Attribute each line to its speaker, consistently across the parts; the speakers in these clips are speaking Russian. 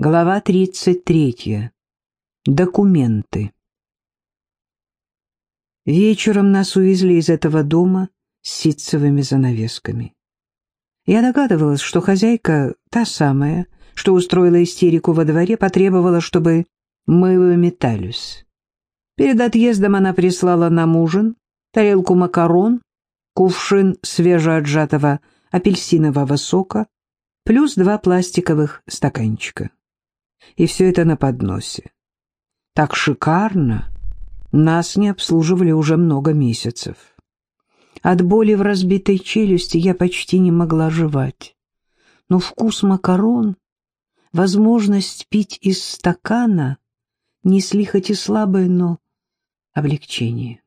Speaker 1: Глава 33. Документы. Вечером нас увезли из этого дома с ситцевыми занавесками. Я догадывалась, что хозяйка, та самая, что устроила истерику во дворе, потребовала, чтобы мы выметались. Перед отъездом она прислала нам ужин, тарелку макарон, кувшин свежеотжатого апельсинового сока, плюс два пластиковых стаканчика и все это на подносе. Так шикарно нас не обслуживали уже много месяцев. От боли в разбитой челюсти я почти не могла жевать. Но вкус макарон, возможность пить из стакана несли хоть и слабое, но облегчение.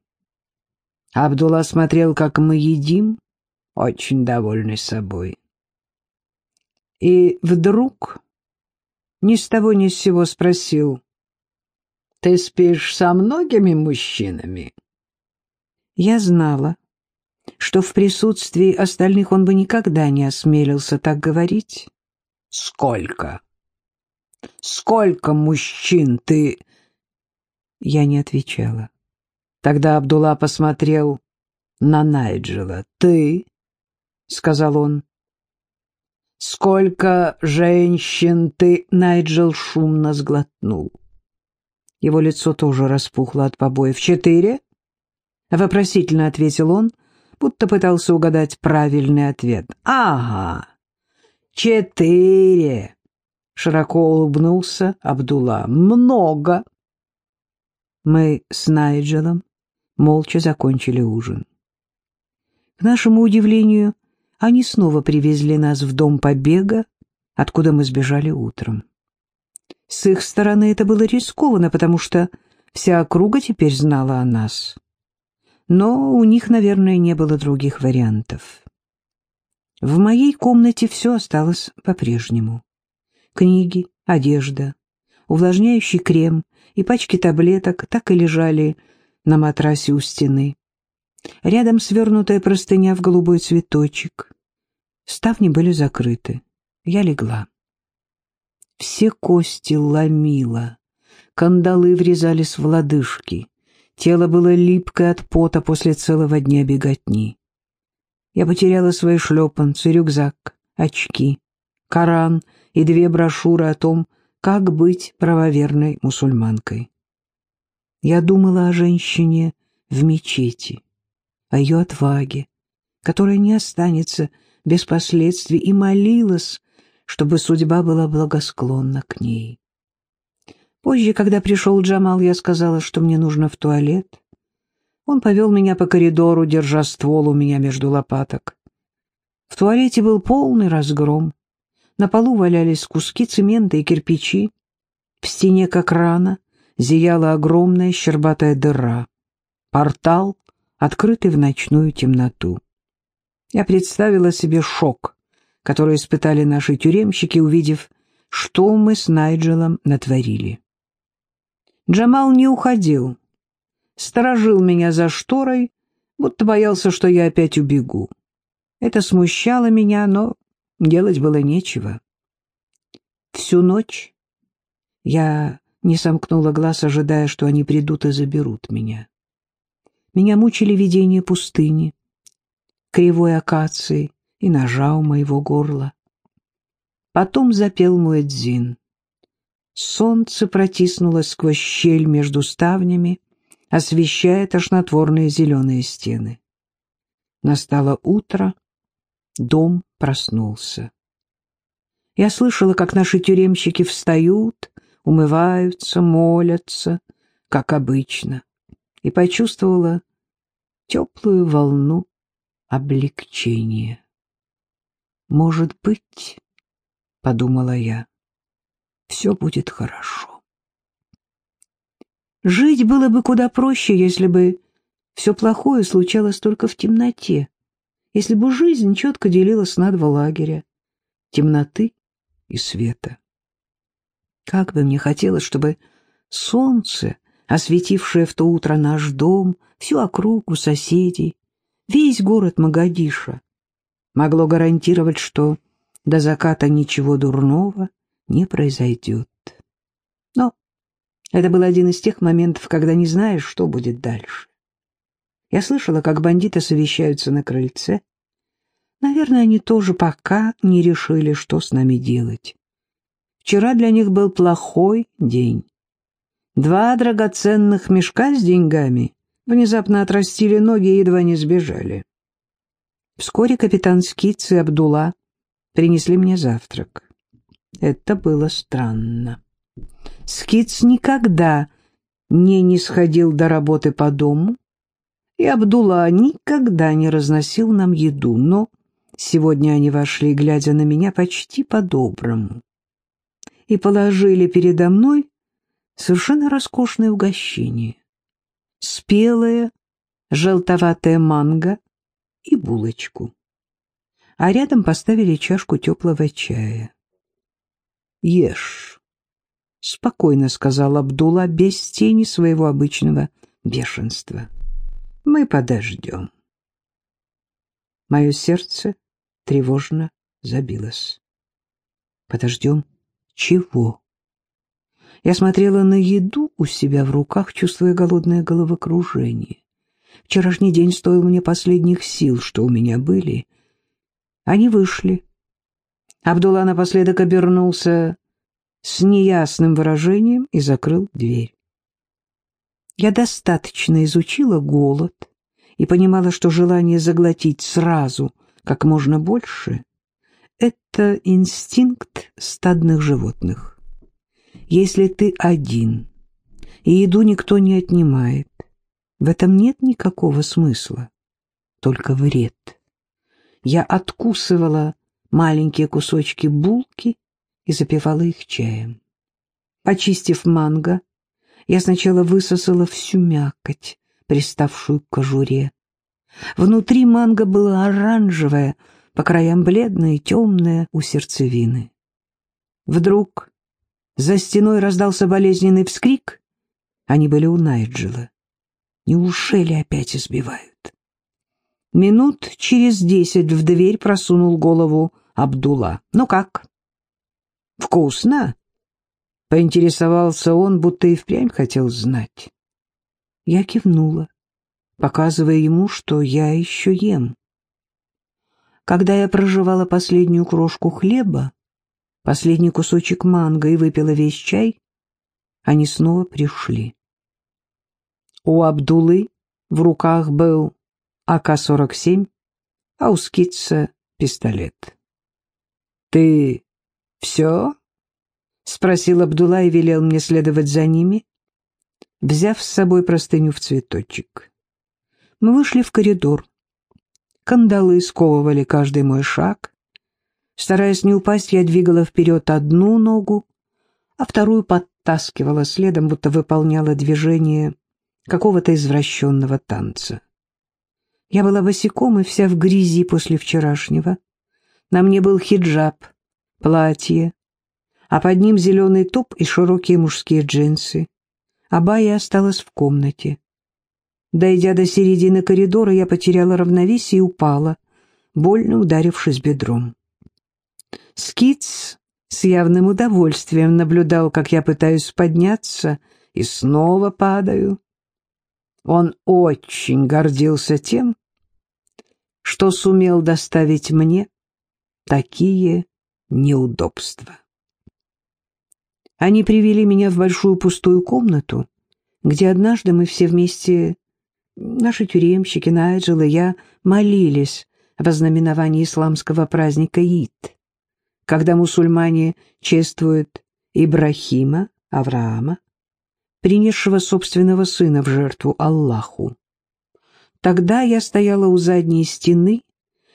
Speaker 1: Абдулла смотрел, как мы едим, очень довольный собой. И вдруг ни с того ни с сего спросил. «Ты спишь со многими мужчинами?» Я знала, что в присутствии остальных он бы никогда не осмелился так говорить. «Сколько? Сколько мужчин ты...» Я не отвечала. Тогда Абдулла посмотрел на Найджела. «Ты?» — сказал он. «Сколько женщин ты...» — Найджел шумно сглотнул. Его лицо тоже распухло от побоев. «Четыре?» — вопросительно ответил он, будто пытался угадать правильный ответ. «Ага, четыре!» — широко улыбнулся Абдулла. «Много!» Мы с Найджелом молча закончили ужин. К нашему удивлению, они снова привезли нас в дом побега, откуда мы сбежали утром. С их стороны это было рискованно, потому что вся округа теперь знала о нас. Но у них, наверное, не было других вариантов. В моей комнате все осталось по-прежнему. Книги, одежда, увлажняющий крем и пачки таблеток так и лежали на матрасе у стены. Рядом свернутая простыня в голубой цветочек. Ставни были закрыты. Я легла. Все кости ломило. Кандалы врезались в лодыжки. Тело было липкое от пота после целого дня беготни. Я потеряла свои шлепанцы, рюкзак, очки, Коран и две брошюры о том, как быть правоверной мусульманкой. Я думала о женщине в мечети о ее отваге, которая не останется без последствий, и молилась, чтобы судьба была благосклонна к ней. Позже, когда пришел Джамал, я сказала, что мне нужно в туалет. Он повел меня по коридору, держа ствол у меня между лопаток. В туалете был полный разгром. На полу валялись куски цемента и кирпичи. В стене, как рана, зияла огромная щербатая дыра. Портал открытый в ночную темноту. Я представила себе шок, который испытали наши тюремщики, увидев, что мы с Найджелом натворили. Джамал не уходил, сторожил меня за шторой, будто боялся, что я опять убегу. Это смущало меня, но делать было нечего. Всю ночь я не сомкнула глаз, ожидая, что они придут и заберут меня. Меня мучили видения пустыни, кривой акации и ножа у моего горла. Потом запел Муэдзин. Солнце протиснулось сквозь щель между ставнями, освещая тошнотворные зеленые стены. Настало утро, дом проснулся. Я слышала, как наши тюремщики встают, умываются, молятся, как обычно и почувствовала теплую волну облегчения. «Может быть, — подумала я, — все будет хорошо. Жить было бы куда проще, если бы все плохое случалось только в темноте, если бы жизнь четко делилась на два лагеря — темноты и света. Как бы мне хотелось, чтобы солнце осветившая в то утро наш дом, всю округу соседей, весь город Магадиша, могло гарантировать, что до заката ничего дурного не произойдет. Но это был один из тех моментов, когда не знаешь, что будет дальше. Я слышала, как бандиты совещаются на крыльце. Наверное, они тоже пока не решили, что с нами делать. Вчера для них был плохой день. Два драгоценных мешка с деньгами внезапно отрастили ноги и едва не сбежали. Вскоре капитан Скиц и Абдула принесли мне завтрак. Это было странно. Скиц никогда не нисходил до работы по дому, и Абдулла никогда не разносил нам еду, но сегодня они вошли, глядя на меня почти по-доброму, и положили передо мной совершенно роскошное угощение. Спелая, желтоватая манго и булочку. А рядом поставили чашку теплого чая. «Ешь», — спокойно сказал Абдулла, без тени своего обычного бешенства. «Мы подождем». Мое сердце тревожно забилось. «Подождем? Чего?» Я смотрела на еду у себя в руках, чувствуя голодное головокружение. Вчерашний день стоил мне последних сил, что у меня были. Они вышли. Абдулла напоследок обернулся с неясным выражением и закрыл дверь. Я достаточно изучила голод и понимала, что желание заглотить сразу как можно больше — это инстинкт стадных животных. Если ты один, и еду никто не отнимает, в этом нет никакого смысла, только вред. Я откусывала маленькие кусочки булки и запивала их чаем. Очистив манго, я сначала высосала всю мякоть, приставшую к кожуре. Внутри манго было оранжевое, по краям бледное и темное у сердцевины. Вдруг за стеной раздался болезненный вскрик. Они были у Найджела. Неужели опять избивают? Минут через десять в дверь просунул голову Абдулла. «Ну как?» «Вкусно?» — поинтересовался он, будто и впрямь хотел знать. Я кивнула, показывая ему, что я еще ем. Когда я проживала последнюю крошку хлеба, последний кусочек манго и выпила весь чай, они снова пришли. У Абдулы в руках был АК-47, а у Скитса — пистолет. «Ты все?» — спросил Абдулла и велел мне следовать за ними, взяв с собой простыню в цветочек. Мы вышли в коридор. Кандалы сковывали каждый мой шаг. Стараясь не упасть, я двигала вперед одну ногу, а вторую подтаскивала следом, будто выполняла движение какого-то извращенного танца. Я была босиком и вся в грязи после вчерашнего. На мне был хиджаб, платье, а под ним зеленый топ и широкие мужские джинсы. Абая осталась в комнате. Дойдя до середины коридора, я потеряла равновесие и упала, больно ударившись бедром. Скиц с явным удовольствием наблюдал, как я пытаюсь подняться и снова падаю. Он очень гордился тем, что сумел доставить мне такие неудобства. Они привели меня в большую пустую комнату, где однажды мы все вместе, наши тюремщики, Найджел и я, молились во знаменовании исламского праздника Ид когда мусульмане чествуют Ибрахима, Авраама, принесшего собственного сына в жертву Аллаху. Тогда я стояла у задней стены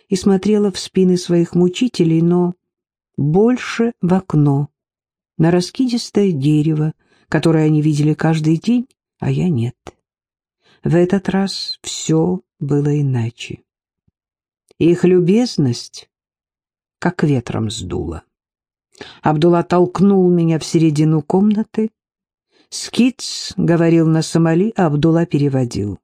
Speaker 1: и смотрела в спины своих мучителей, но больше в окно, на раскидистое дерево, которое они видели каждый день, а я нет. В этот раз все было иначе. Их любезность как ветром сдуло. Абдулла толкнул меня в середину комнаты. Скиц говорил на Сомали, а Абдулла переводил.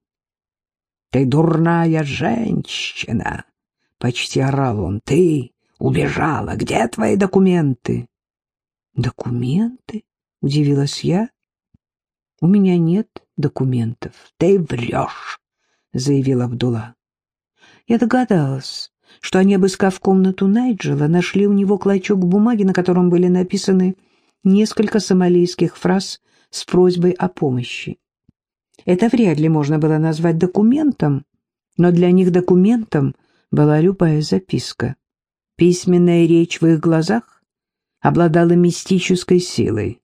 Speaker 1: «Ты дурная женщина!» — почти орал он. «Ты убежала! Где твои документы?» Документы? Удивилась я. У меня нет документов. Ты врешь, заявил Абдулла. Я догадалась, что они, обыскав комнату Найджела, нашли у него клочок бумаги, на котором были написаны несколько сомалийских фраз с просьбой о помощи. Это вряд ли можно было назвать документом, но для них документом была любая записка. Письменная речь в их глазах обладала мистической силой.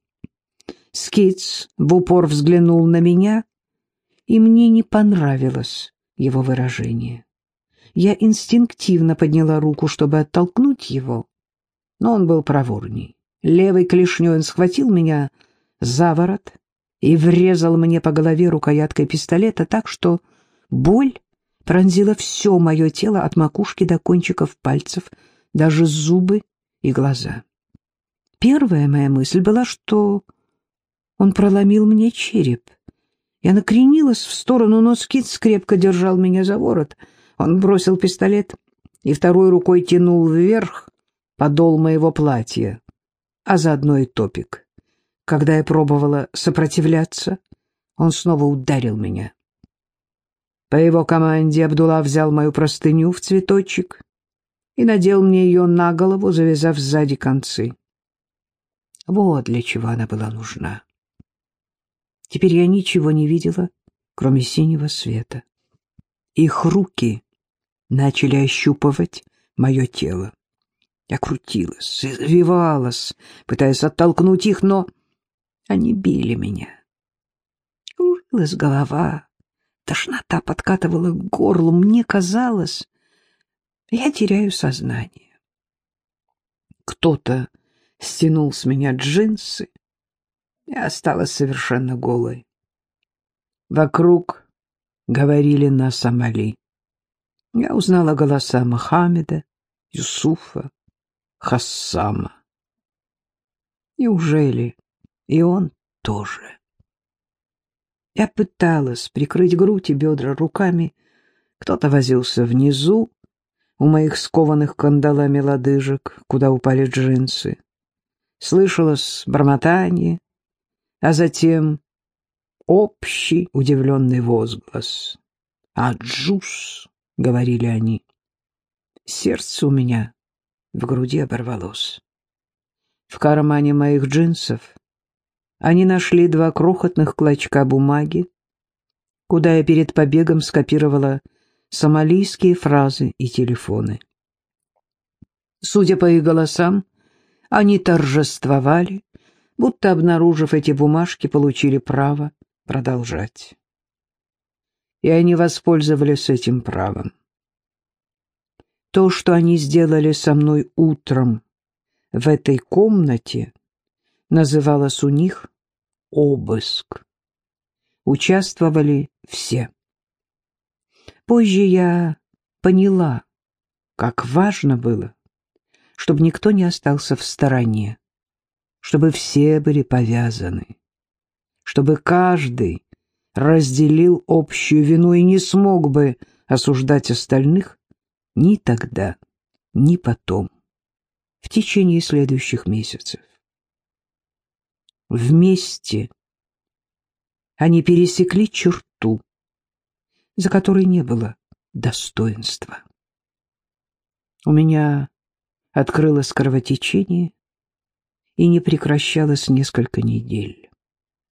Speaker 1: Скиц в упор взглянул на меня, и мне не понравилось его выражение. Я инстинктивно подняла руку, чтобы оттолкнуть его, но он был проворней. Левой клешней он схватил меня за ворот и врезал мне по голове рукояткой пистолета так, что боль пронзила все мое тело от макушки до кончиков пальцев, даже зубы и глаза. Первая моя мысль была, что он проломил мне череп. Я накренилась в сторону, но Скитс крепко держал меня за ворот. Он бросил пистолет и второй рукой тянул вверх подол моего платья, а заодно и топик. Когда я пробовала сопротивляться, он снова ударил меня. По его команде Абдулла взял мою простыню в цветочек и надел мне ее на голову, завязав сзади концы. Вот для чего она была нужна. Теперь я ничего не видела, кроме синего света. Их руки начали ощупывать мое тело. Я крутилась, извивалась, пытаясь оттолкнуть их, но они били меня. Кружилась голова, тошнота подкатывала к горлу. Мне казалось, я теряю сознание. Кто-то стянул с меня джинсы, я осталась совершенно голой. Вокруг говорили на Сомали. Я узнала голоса Мохаммеда, Юсуфа, Хассама. Неужели и он тоже? Я пыталась прикрыть грудь и бедра руками. Кто-то возился внизу, у моих скованных кандалами лодыжек, куда упали джинсы. Слышалось бормотание, а затем общий удивленный возглас. «Аджус!» — говорили они. Сердце у меня в груди оборвалось. В кармане моих джинсов они нашли два крохотных клочка бумаги, куда я перед побегом скопировала сомалийские фразы и телефоны. Судя по их голосам, они торжествовали, будто, обнаружив эти бумажки, получили право продолжать. И они воспользовались этим правом. То, что они сделали со мной утром в этой комнате, называлось у них обыск. Участвовали все. Позже я поняла, как важно было, чтобы никто не остался в стороне, чтобы все были повязаны, чтобы каждый разделил общую вину и не смог бы осуждать остальных ни тогда, ни потом, в течение следующих месяцев. Вместе они пересекли черту, за которой не было достоинства. У меня открылось кровотечение и не прекращалось несколько недель.